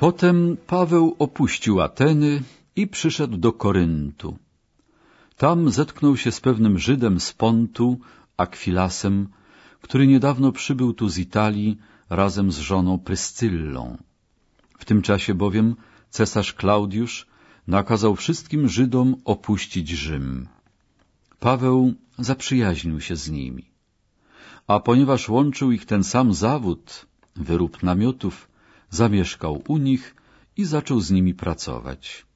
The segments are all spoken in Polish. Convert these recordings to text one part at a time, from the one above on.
Potem Paweł opuścił Ateny i przyszedł do Koryntu. Tam zetknął się z pewnym Żydem z Pontu, Akwilasem, który niedawno przybył tu z Italii razem z żoną Pryscyllą. W tym czasie bowiem cesarz Klaudiusz nakazał wszystkim Żydom opuścić Rzym. Paweł zaprzyjaźnił się z nimi. A ponieważ łączył ich ten sam zawód, wyrób namiotów, zamieszkał u nich i zaczął z nimi pracować.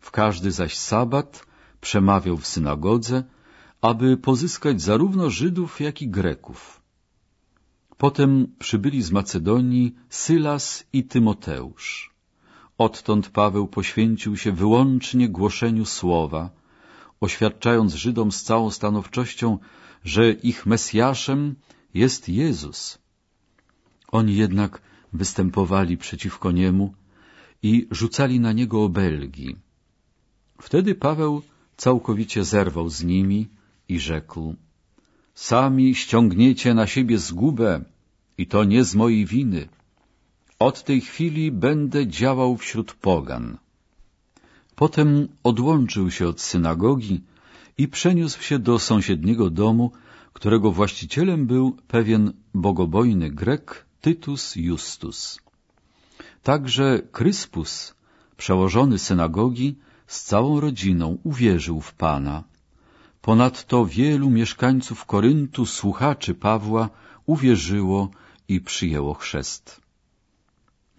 W każdy zaś sabat przemawiał w synagodze, aby pozyskać zarówno Żydów, jak i Greków. Potem przybyli z Macedonii Sylas i Tymoteusz. Odtąd Paweł poświęcił się wyłącznie głoszeniu słowa, oświadczając Żydom z całą stanowczością, że ich Mesjaszem jest Jezus. Oni jednak występowali przeciwko niemu i rzucali na niego obelgi. Wtedy Paweł całkowicie zerwał z nimi i rzekł Sami ściągniecie na siebie zgubę i to nie z mojej winy. Od tej chwili będę działał wśród pogan. Potem odłączył się od synagogi i przeniósł się do sąsiedniego domu, którego właścicielem był pewien bogobojny Grek Tytus Justus. Także Kryspus, przełożony synagogi, z całą rodziną uwierzył w Pana. Ponadto wielu mieszkańców Koryntu, słuchaczy Pawła, uwierzyło i przyjęło chrzest.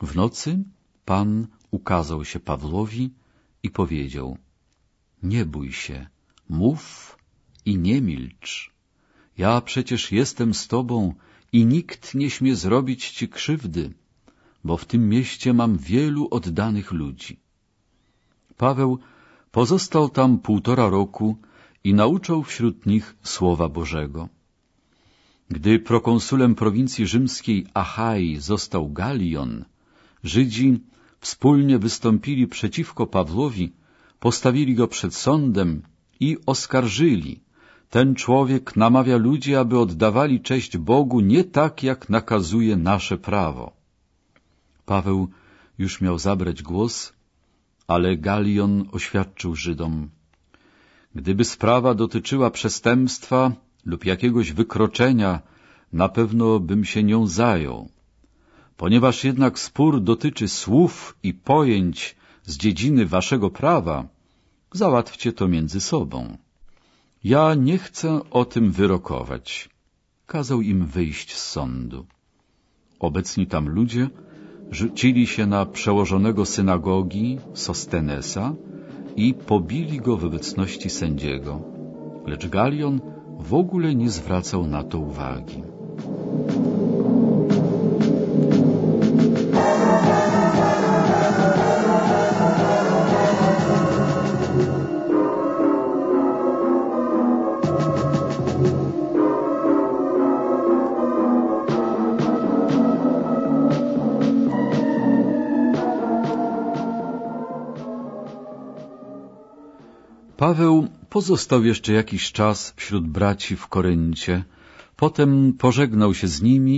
W nocy Pan ukazał się Pawłowi i powiedział Nie bój się, mów i nie milcz. Ja przecież jestem z Tobą i nikt nie śmie zrobić Ci krzywdy, bo w tym mieście mam wielu oddanych ludzi. Paweł pozostał tam półtora roku i nauczał wśród nich Słowa Bożego. Gdy prokonsulem prowincji rzymskiej Achai został Galion, Żydzi wspólnie wystąpili przeciwko Pawłowi, postawili go przed sądem i oskarżyli. Ten człowiek namawia ludzi, aby oddawali cześć Bogu nie tak, jak nakazuje nasze prawo. Paweł już miał zabrać głos, ale Galion oświadczył Żydom. Gdyby sprawa dotyczyła przestępstwa lub jakiegoś wykroczenia, na pewno bym się nią zajął. Ponieważ jednak spór dotyczy słów i pojęć z dziedziny waszego prawa, załatwcie to między sobą. Ja nie chcę o tym wyrokować. Kazał im wyjść z sądu. Obecni tam ludzie rzucili się na przełożonego synagogi Sostenesa i pobili go w obecności sędziego. Lecz Galion w ogóle nie zwracał na to uwagi. Paweł pozostał jeszcze jakiś czas wśród braci w Koryncie, potem pożegnał się z nimi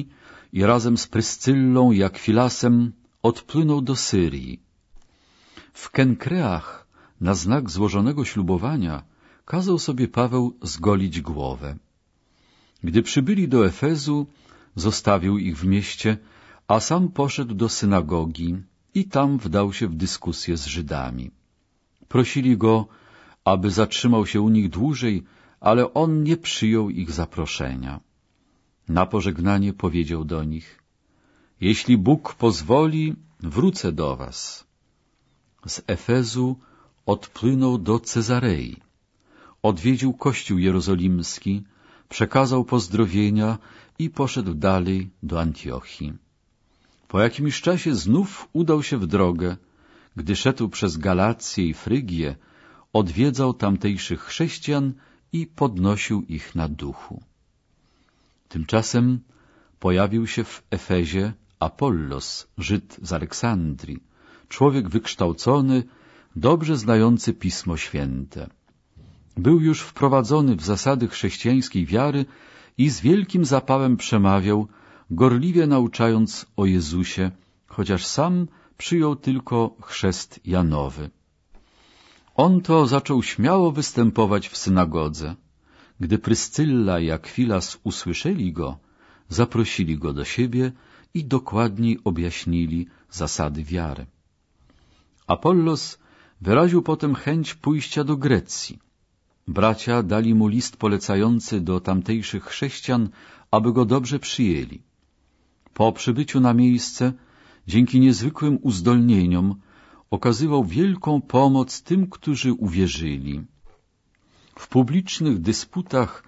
i razem z Pryscyllą i Akwilasem odpłynął do Syrii. W Kenkreach na znak złożonego ślubowania kazał sobie Paweł zgolić głowę. Gdy przybyli do Efezu, zostawił ich w mieście, a sam poszedł do synagogi i tam wdał się w dyskusję z Żydami. Prosili go, aby zatrzymał się u nich dłużej, ale on nie przyjął ich zaproszenia. Na pożegnanie powiedział do nich, jeśli Bóg pozwoli, wrócę do was. Z Efezu odpłynął do Cezarei. Odwiedził Kościół Jerozolimski, przekazał pozdrowienia i poszedł dalej do Antiochii. Po jakimś czasie znów udał się w drogę. Gdy szedł przez Galację i Frygię, odwiedzał tamtejszych chrześcijan i podnosił ich na duchu. Tymczasem pojawił się w Efezie Apollos, Żyd z Aleksandrii, człowiek wykształcony, dobrze znający Pismo Święte. Był już wprowadzony w zasady chrześcijańskiej wiary i z wielkim zapałem przemawiał, gorliwie nauczając o Jezusie, chociaż sam przyjął tylko chrzest Janowy. On to zaczął śmiało występować w synagodze. Gdy Pryscylla i Akwilas usłyszeli go, zaprosili go do siebie i dokładniej objaśnili zasady wiary. Apollos wyraził potem chęć pójścia do Grecji. Bracia dali mu list polecający do tamtejszych chrześcijan, aby go dobrze przyjęli. Po przybyciu na miejsce, dzięki niezwykłym uzdolnieniom, okazywał wielką pomoc tym, którzy uwierzyli. W publicznych dysputach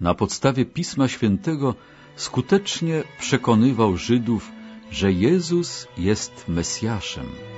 na podstawie Pisma Świętego skutecznie przekonywał Żydów, że Jezus jest Mesjaszem.